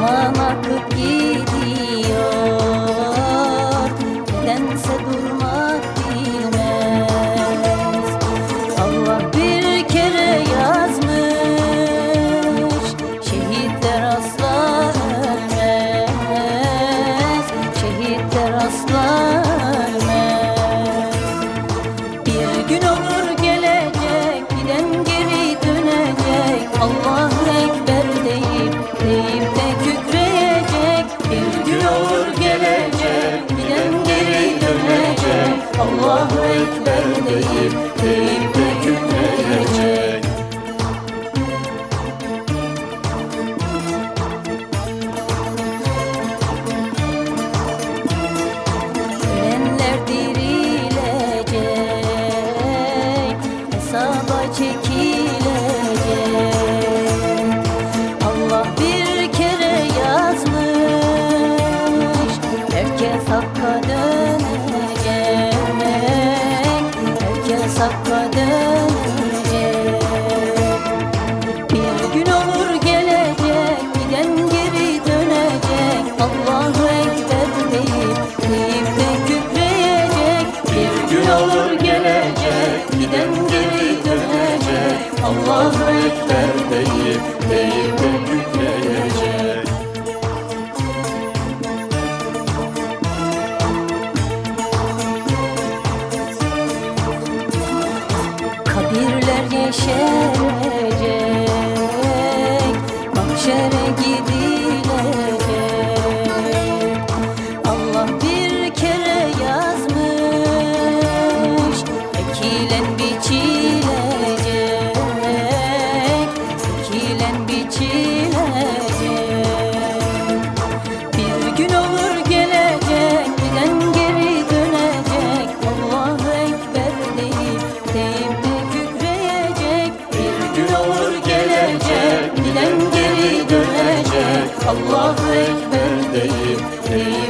zaman akıp gidiyor. Nedense durmak bilmez. Allah bir kere yazmış Şehitler asla ölmez. Şehitler asla ölmez Allahu Ekber deyip Deyip Hakka dönecek bir gün olur gelecek Giden geri dönecek. Allahu Ekber deyip Deyip de kükreyecek Bir gün olur gelecek Giden geri dönecek. Allahu Ekber Kabirler yeşerecek Mahşere gidilecek. Allah bir kere yazmış Ekilen biçilecek Ekilen biçilecek Giden geri dönecek. Allahu Ekber deyip Deyip de